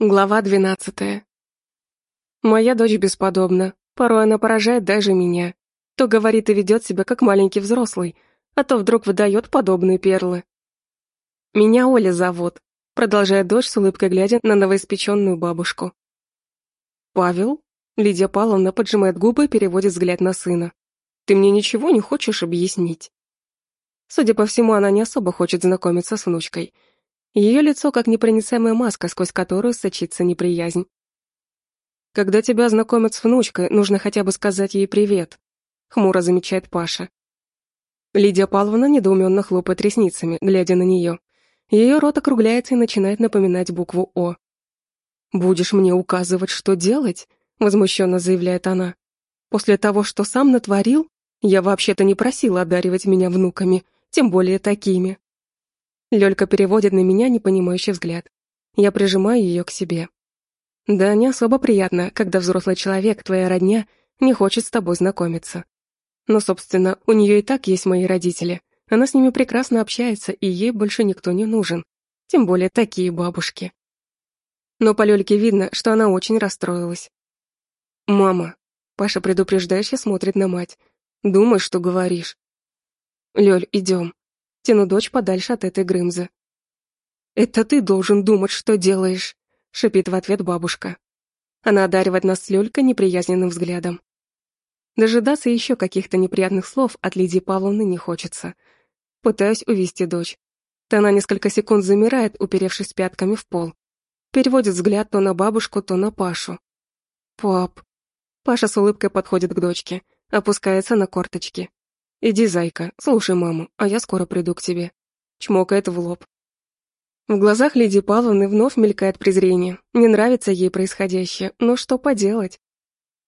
Глава двенадцатая. Моя дочь бесподобна. Порой она поражает даже меня. То говорит и ведет себя как маленький взрослый, а то вдруг выдает подобные перлы. «Меня Оля зовут», — продолжает дочь с улыбкой глядя на новоиспеченную бабушку. «Павел?» — Лидия Павловна поджимает губы и переводит взгляд на сына. «Ты мне ничего не хочешь объяснить?» Судя по всему, она не особо хочет знакомиться с внучкой — ее лицо как непроницаемая маска, сквозь которую сочится неприязнь. «Когда тебя знакомят с внучкой, нужно хотя бы сказать ей привет», — хмуро замечает Паша. Лидия Павловна недоуменно хлопает ресницами, глядя на нее. Ее рот округляется и начинает напоминать букву «О». «Будешь мне указывать, что делать?» — возмущенно заявляет она. «После того, что сам натворил, я вообще-то не просила одаривать меня внуками, тем более такими». Лёлька переводит на меня непонимающий взгляд. Я прижимаю её к себе. Да, не особо приятно, когда взрослый человек, твоя родня, не хочет с тобой знакомиться. Но, собственно, у неё и так есть мои родители. Она с ними прекрасно общается, и ей больше никто не нужен. Тем более такие бабушки. Но по Лёльке видно, что она очень расстроилась. «Мама», — Паша предупреждающе смотрит на мать, — «думай, что говоришь». «Лёль, идём», Тяну дочь подальше от этой Грымзы. «Это ты должен думать, что делаешь», — шипит в ответ бабушка. Она одаривает нас с Лёлькой неприязненным взглядом. Дожидаться еще каких-то неприятных слов от Лидии Павловны не хочется. Пытаюсь увести дочь. То она несколько секунд замирает, уперевшись пятками в пол. Переводит взгляд то на бабушку, то на Пашу. «Пап». Паша с улыбкой подходит к дочке, опускается на корточки. «Иди, зайка, слушай маму, а я скоро приду к тебе». Чмокает в лоб. В глазах Лидии Павловны вновь мелькает презрение. Не нравится ей происходящее, но что поделать?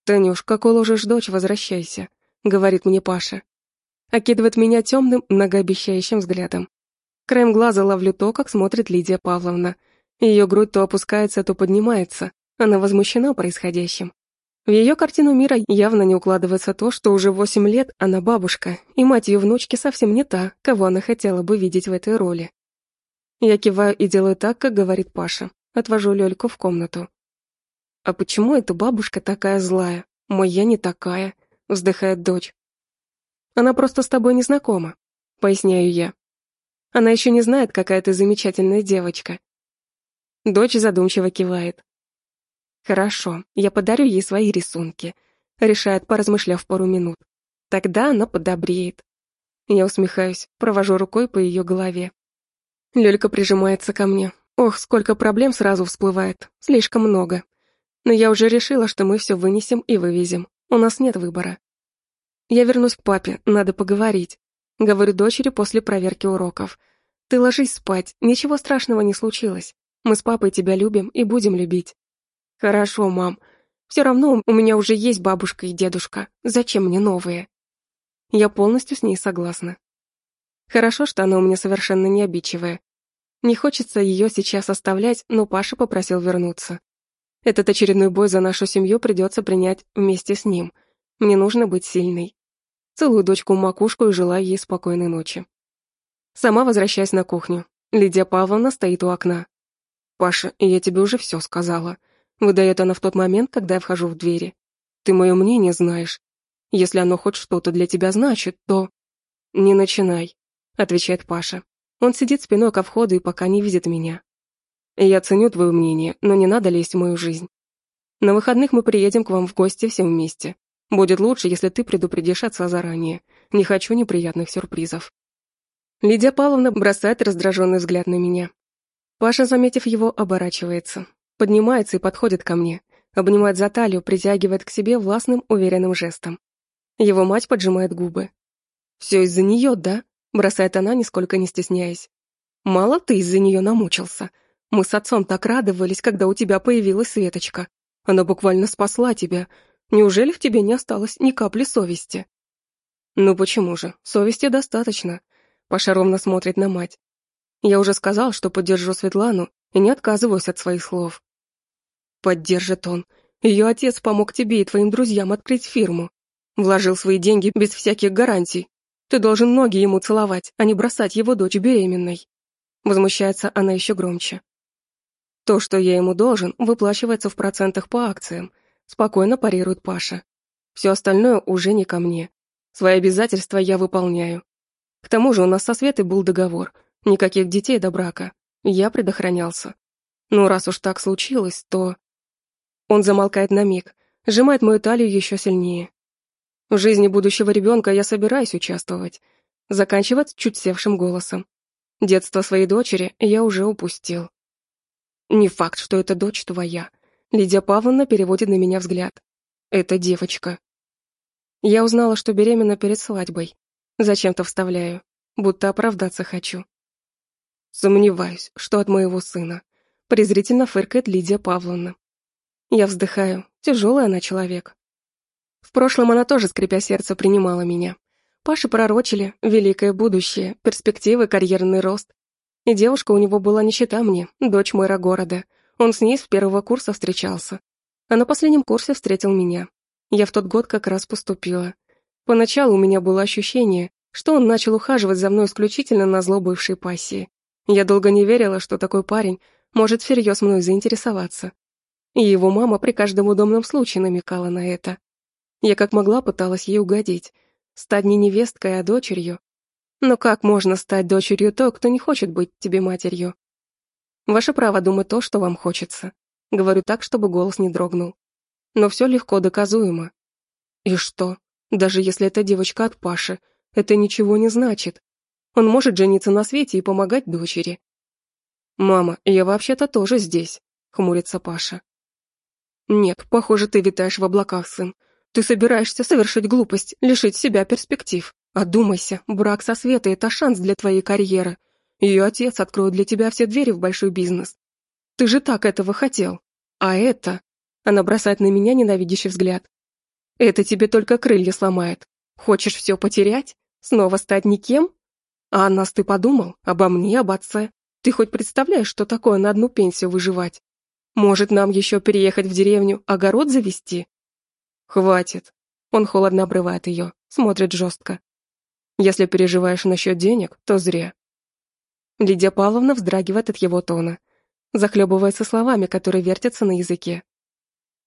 «Танюш, как уложишь дочь, возвращайся», — говорит мне Паша. Окидывает меня темным, многообещающим взглядом. Краем глаза ловлю то, как смотрит Лидия Павловна. Ее грудь то опускается, то поднимается. Она возмущена происходящим. В ее картину мира явно не укладывается то, что уже восемь лет она бабушка, и мать ее внучки совсем не та, кого она хотела бы видеть в этой роли. Я киваю и делаю так, как говорит Паша. Отвожу Лёльку в комнату. «А почему эта бабушка такая злая? Мой я не такая», — вздыхает дочь. «Она просто с тобой не знакома», — поясняю я. «Она еще не знает, какая ты замечательная девочка». Дочь задумчиво кивает. Хорошо, я подарю ей свои рисунки. Решает, поразмышляв пару минут. Тогда она подобреет. Я усмехаюсь, провожу рукой по ее голове. Лёлька прижимается ко мне. Ох, сколько проблем сразу всплывает. Слишком много. Но я уже решила, что мы все вынесем и вывезем. У нас нет выбора. Я вернусь к папе, надо поговорить. Говорю дочери после проверки уроков. Ты ложись спать, ничего страшного не случилось. Мы с папой тебя любим и будем любить. «Хорошо, мам. Все равно у меня уже есть бабушка и дедушка. Зачем мне новые?» Я полностью с ней согласна. Хорошо, что она у меня совершенно не обидчивая. Не хочется ее сейчас оставлять, но Паша попросил вернуться. Этот очередной бой за нашу семью придется принять вместе с ним. Мне нужно быть сильной. Целую дочку в макушку и желаю ей спокойной ночи. Сама возвращаясь на кухню. Лидия Павловна стоит у окна. «Паша, я тебе уже все сказала. Выдает она в тот момент, когда я вхожу в двери. Ты мое мнение знаешь. Если оно хоть что-то для тебя значит, то... Не начинай, отвечает Паша. Он сидит спиной ко входу и пока не видит меня. Я ценю твое мнение, но не надо лезть в мою жизнь. На выходных мы приедем к вам в гости все вместе. Будет лучше, если ты предупредишь отца заранее. Не хочу неприятных сюрпризов. Лидия Павловна бросает раздраженный взгляд на меня. Паша, заметив его, оборачивается. Поднимается и подходит ко мне, обнимает за талию, притягивает к себе властным, уверенным жестом. Его мать поджимает губы. «Все из-за нее, да?» — бросает она, нисколько не стесняясь. «Мало ты из-за нее намучился. Мы с отцом так радовались, когда у тебя появилась Светочка. Она буквально спасла тебя. Неужели в тебе не осталось ни капли совести?» «Ну почему же? Совести достаточно». Паша ровно смотрит на мать. «Я уже сказал, что поддержу Светлану и не отказываюсь от своих слов. Поддержит он. Ее отец помог тебе и твоим друзьям открыть фирму. Вложил свои деньги без всяких гарантий. Ты должен ноги ему целовать, а не бросать его дочь беременной. Возмущается она еще громче. То, что я ему должен, выплачивается в процентах по акциям, спокойно парирует Паша. Все остальное уже не ко мне. Свои обязательства я выполняю. К тому же у нас со Светой был договор. Никаких детей до брака. Я предохранялся. Ну, раз уж так случилось, то... Он замолкает на миг, сжимает мою талию еще сильнее. В жизни будущего ребенка я собираюсь участвовать. Заканчивает чуть севшим голосом. Детство своей дочери я уже упустил. Не факт, что эта дочь твоя. Лидия Павловна переводит на меня взгляд. Это девочка. Я узнала, что беременна перед свадьбой. Зачем-то вставляю, будто оправдаться хочу. Сомневаюсь, что от моего сына. Презрительно фыркает Лидия Павловна. Я вздыхаю, тяжелый она человек. В прошлом она тоже, скрипя сердце, принимала меня. Паши пророчили великое будущее, перспективы, карьерный рост. И девушка у него была не чита мне, дочь мэра города. Он с ней с первого курса встречался. А на последнем курсе встретил меня. Я в тот год как раз поступила. Поначалу у меня было ощущение, что он начал ухаживать за мной исключительно на зло бывшей пассии. Я долго не верила, что такой парень может всерьез мной заинтересоваться. И его мама при каждом удобном случае намекала на это. Я как могла пыталась ей угодить, стать не невесткой, а дочерью, но как можно стать дочерью то, кто не хочет быть тебе матерью? Ваше право думать то, что вам хочется. Говорю так, чтобы голос не дрогнул. Но все легко доказуемо. И что? Даже если это девочка от Паши, это ничего не значит. Он может жениться на свете и помогать дочери. «Мама, я вообще-то тоже здесь», — хмурится Паша. «Нет, похоже, ты витаешь в облаках, сын. Ты собираешься совершить глупость, лишить себя перспектив. Одумайся, брак со Светой – это шанс для твоей карьеры. Ее отец откроет для тебя все двери в большой бизнес. Ты же так этого хотел. А это... Она бросает на меня ненавидящий взгляд. Это тебе только крылья сломает. Хочешь все потерять? Снова стать никем? А о нас ты подумал? Обо мне, об отце? Ты хоть представляешь, что такое на одну пенсию выживать? Может, нам еще переехать в деревню, огород завести? Хватит. Он холодно обрывает ее, смотрит жестко. Если переживаешь насчет денег, то зря. Лидия Павловна вздрагивает от его тона, захлебывается словами, которые вертятся на языке.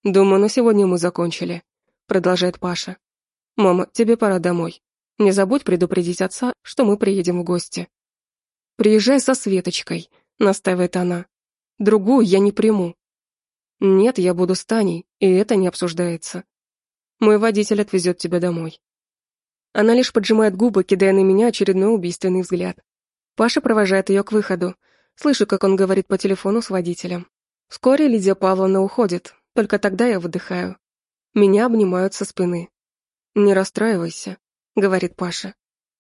«Думаю, на сегодня мы закончили», — продолжает Паша. «Мама, тебе пора домой. Не забудь предупредить отца, что мы приедем в гости». «Приезжай со Светочкой», — настаивает она. «Другую я не приму». «Нет, я буду с Таней, и это не обсуждается. Мой водитель отвезет тебя домой». Она лишь поджимает губы, кидая на меня очередной убийственный взгляд. Паша провожает ее к выходу. Слышу, как он говорит по телефону с водителем. Вскоре Лидия Павловна уходит, только тогда я выдыхаю. Меня обнимают со спины. «Не расстраивайся», — говорит Паша.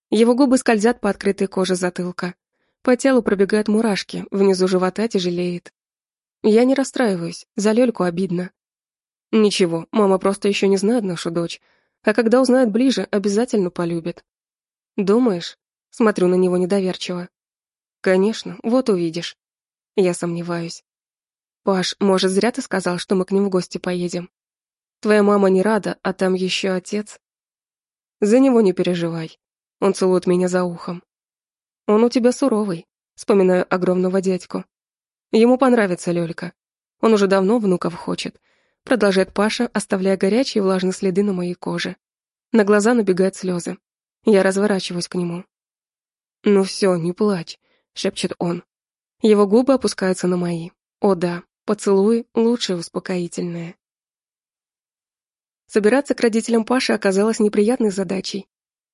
Его губы скользят по открытой коже затылка. По телу пробегают мурашки, внизу живота тяжелеет. Я не расстраиваюсь, за Лёльку обидно. Ничего, мама просто еще не знает нашу дочь, а когда узнает ближе, обязательно полюбит. Думаешь? Смотрю на него недоверчиво. Конечно, вот увидишь. Я сомневаюсь. Паш, может, зря ты сказал, что мы к ним в гости поедем? Твоя мама не рада, а там еще отец. За него не переживай. Он целует меня за ухом. Он у тебя суровый, вспоминаю огромного дядьку. Ему понравится Лёлька. Он уже давно внуков хочет, Продолжает Паша, оставляя горячие влажные следы на моей коже. На глаза набегают слезы. Я разворачиваюсь к нему. «Ну все, не плачь», — шепчет он. Его губы опускаются на мои. О да, поцелуй — лучшее успокоительное. Собираться к родителям Паши оказалось неприятной задачей.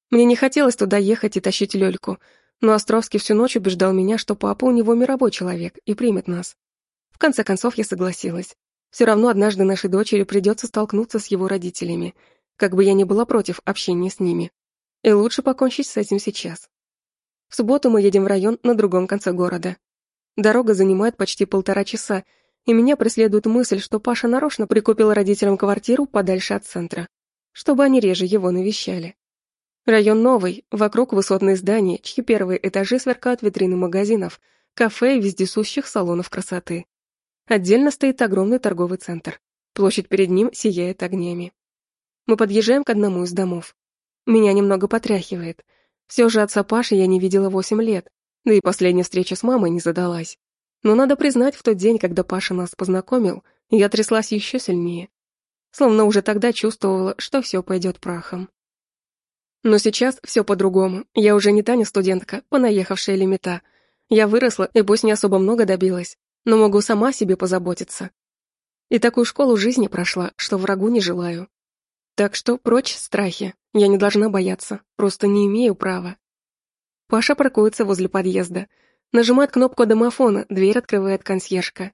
Мне не хотелось туда ехать и тащить Лёльку, но Островский всю ночь убеждал меня, что папа у него мировой человек и примет нас. В конце концов я согласилась. Все равно однажды нашей дочери придется столкнуться с его родителями, как бы я ни была против общения с ними. И лучше покончить с этим сейчас. В субботу мы едем в район на другом конце города. Дорога занимает почти полтора часа, и меня преследует мысль, что Паша нарочно прикупил родителям квартиру подальше от центра, чтобы они реже его навещали. Район новый, вокруг высотные здания, чьи первые этажи сверкают витрины магазинов, кафе и вездесущих салонов красоты. Отдельно стоит огромный торговый центр. Площадь перед ним сияет огнями. Мы подъезжаем к одному из домов. Меня немного потряхивает. Все же отца Паши я не видела восемь лет, да и последняя встреча с мамой не задалась. Но надо признать, в тот день, когда Паша нас познакомил, я тряслась еще сильнее. Словно уже тогда чувствовала, что все пойдет прахом. Но сейчас все по-другому. Я уже не Таня студентка, понаехавшая лимита. Я выросла и пусть не особо много добилась, но могу сама себе позаботиться. И такую школу жизни прошла, что врагу не желаю. Так что прочь страхи. Я не должна бояться, просто не имею права. Паша паркуется возле подъезда. Нажимает кнопку домофона, дверь открывает консьержка.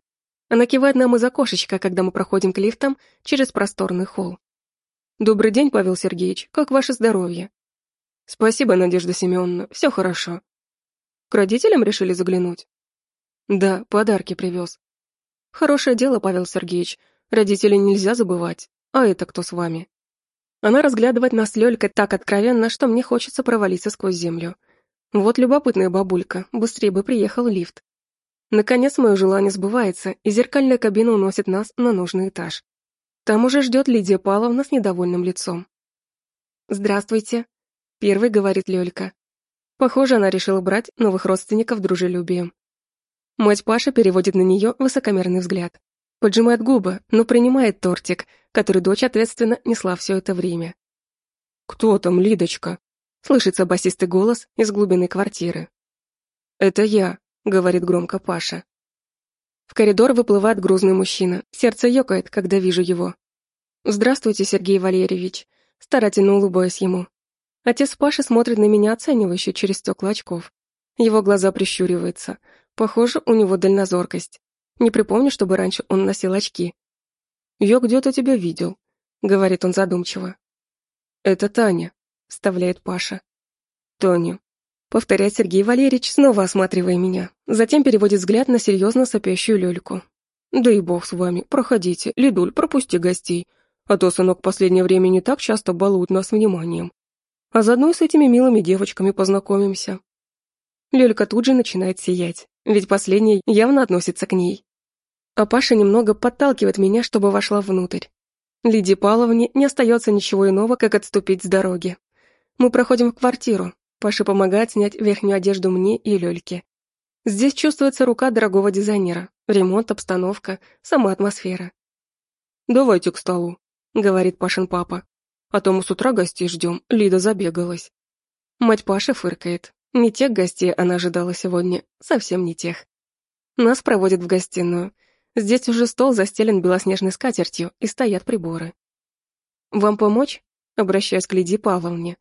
Она кивает нам из окошечка, когда мы проходим к лифтам через просторный холл. «Добрый день, Павел Сергеевич. Как ваше здоровье?» «Спасибо, Надежда Семеновна. Все хорошо». «К родителям решили заглянуть?» «Да, подарки привез». «Хорошее дело, Павел Сергеевич. Родителей нельзя забывать. А это кто с вами?» Она разглядывает нас Лёлькой так откровенно, что мне хочется провалиться сквозь землю. Вот любопытная бабулька, быстрее бы приехал лифт. Наконец мое желание сбывается, и зеркальная кабина уносит нас на нужный этаж. Там уже ждет Лидия Павловна с недовольным лицом. «Здравствуйте», — первый говорит Лёлька. Похоже, она решила брать новых родственников дружелюбием. Мать Паша переводит на нее высокомерный взгляд. Поджимает губы, но принимает тортик, который дочь ответственно несла все это время. «Кто там, Лидочка?» Слышится басистый голос из глубины квартиры. «Это я», — говорит громко Паша. В коридор выплывает грузный мужчина. Сердце ёкает, когда вижу его. «Здравствуйте, Сергей Валерьевич», старательно улыбаясь ему. Отец Паши смотрит на меня оценивающе через стекла очков. Его глаза прищуриваются. Похоже, у него дальнозоркость. Не припомню, чтобы раньше он носил очки. «Я где-то тебя видел», — говорит он задумчиво. «Это Таня», вставляет Паша. Тоню. Повторяет Сергей Валерьевич, снова осматривая меня. Затем переводит взгляд на серьезно сопящую Лёльку. Да и бог с вами, проходите, Лидуль, пропусти гостей. А то сынок последнее время не так часто балует нас вниманием. А заодно и с этими милыми девочками познакомимся. Лёлька тут же начинает сиять, ведь последняя явно относится к ней. А Паша немного подталкивает меня, чтобы вошла внутрь. Лидии Павловне не остается ничего иного, как отступить с дороги. Мы проходим в квартиру. Паша помогает снять верхнюю одежду мне и Лёльке. Здесь чувствуется рука дорогого дизайнера. Ремонт, обстановка, сама атмосфера. «Давайте к столу», — говорит Пашин папа. «А то мы с утра гостей ждем, Лида забегалась». Мать Паши фыркает. Не тех гостей она ожидала сегодня, совсем не тех. Нас проводят в гостиную. Здесь уже стол застелен белоснежной скатертью и стоят приборы. «Вам помочь?» — обращаюсь к Лидии Павловне.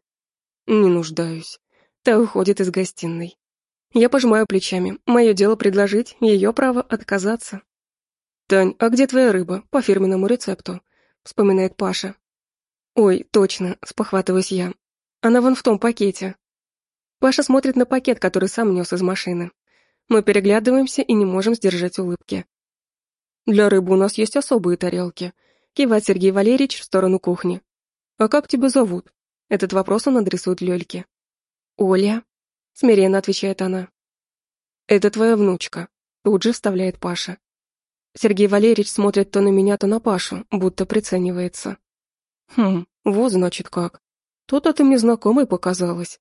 Не нуждаюсь. Та уходит из гостиной. Я пожимаю плечами. Мое дело предложить, ее право отказаться. «Тань, а где твоя рыба? По фирменному рецепту?» Вспоминает Паша. «Ой, точно», спохватываюсь я. «Она вон в том пакете». Паша смотрит на пакет, который сам нес из машины. Мы переглядываемся и не можем сдержать улыбки. «Для рыбы у нас есть особые тарелки», кивает Сергей Валерьевич в сторону кухни. «А как тебя зовут?» Этот вопрос он адресует Лёльке. «Оля?» — смиренно отвечает она. «Это твоя внучка», — тут же вставляет Паша. Сергей Валерьевич смотрит то на меня, то на Пашу, будто приценивается. «Хм, вот значит как. То-то ты мне знакомой показалась».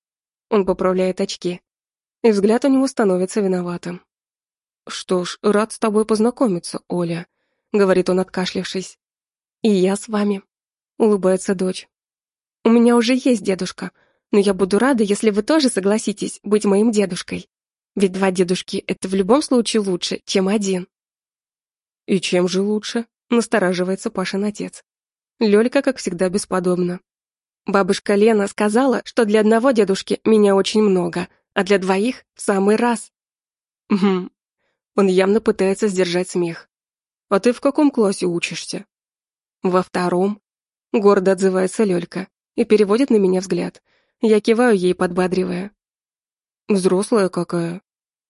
Он поправляет очки. И взгляд у него становится виноватым. «Что ж, рад с тобой познакомиться, Оля», — говорит он, откашлявшись. «И я с вами», — улыбается дочь. У меня уже есть дедушка, но я буду рада, если вы тоже согласитесь быть моим дедушкой. Ведь два дедушки — это в любом случае лучше, чем один». «И чем же лучше?» — настораживается Пашин отец. Лёлька, как всегда, бесподобна. Бабушка Лена сказала, что для одного дедушки меня очень много, а для двоих — в самый раз. Угу. Он явно пытается сдержать смех. «А ты в каком классе учишься?» «Во втором», — гордо отзывается Лёлька и переводит на меня взгляд. Я киваю ей, подбадривая. «Взрослая какая?»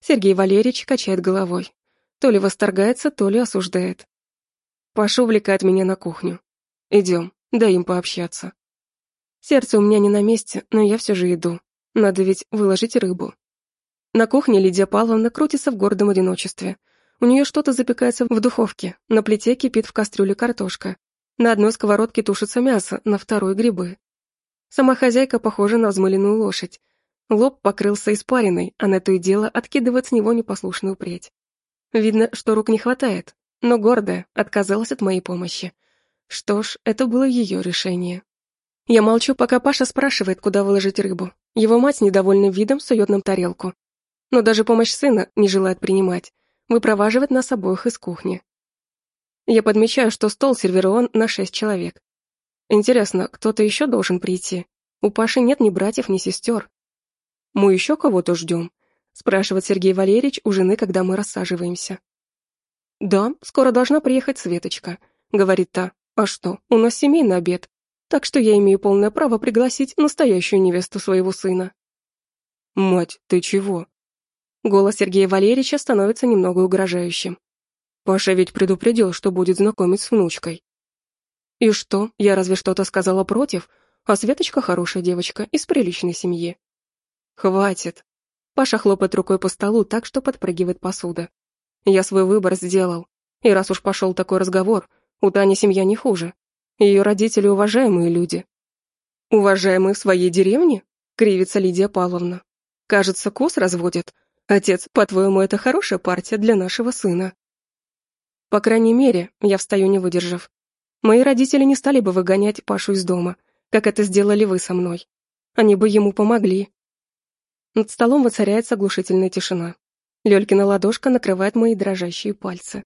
Сергей Валерьевич качает головой. То ли восторгается, то ли осуждает. Паша увлекает меня на кухню. «Идем, дай им пообщаться». Сердце у меня не на месте, но я все же иду. Надо ведь выложить рыбу. На кухне Лидия Павловна крутится в гордом одиночестве. У нее что-то запекается в духовке, на плите кипит в кастрюле картошка. На одной сковородке тушится мясо, на второй — грибы. Сама хозяйка похожа на взмыленную лошадь. Лоб покрылся испариной, а на то и дело откидывает с него непослушную прядь. Видно, что рук не хватает, но гордая отказалась от моей помощи. Что ж, это было ее решение. Я молчу, пока Паша спрашивает, куда выложить рыбу. Его мать недовольным видом сует нам тарелку. Но даже помощь сына не желает принимать, выпроваживает нас обоих из кухни. Я подмечаю, что стол сервирован на шесть человек. Интересно, кто-то еще должен прийти? У Паши нет ни братьев, ни сестер. Мы еще кого-то ждем? Спрашивает Сергей Валерьевич у жены, когда мы рассаживаемся. Да, скоро должна приехать Светочка, говорит та. А что, у нас семейный обед, так что я имею полное право пригласить настоящую невесту своего сына. Мать, ты чего? Голос Сергея Валерьевича становится немного угрожающим. Паша ведь предупредил, что будет знакомить с внучкой. И что, я разве что-то сказала против? А Светочка хорошая девочка, из приличной семьи. Хватит. Паша хлопает рукой по столу так, что подпрыгивает посуда. Я свой выбор сделал. И раз уж пошел такой разговор, у Тани семья не хуже. Ее родители уважаемые люди. Уважаемые в своей деревне? Кривится Лидия Павловна. Кажется, кос разводят. Отец, по-твоему, это хорошая партия для нашего сына? По крайней мере, я встаю не выдержав. Мои родители не стали бы выгонять Пашу из дома, как это сделали вы со мной. Они бы ему помогли. Над столом воцаряется оглушительная тишина. Лёлькина ладошка накрывает мои дрожащие пальцы.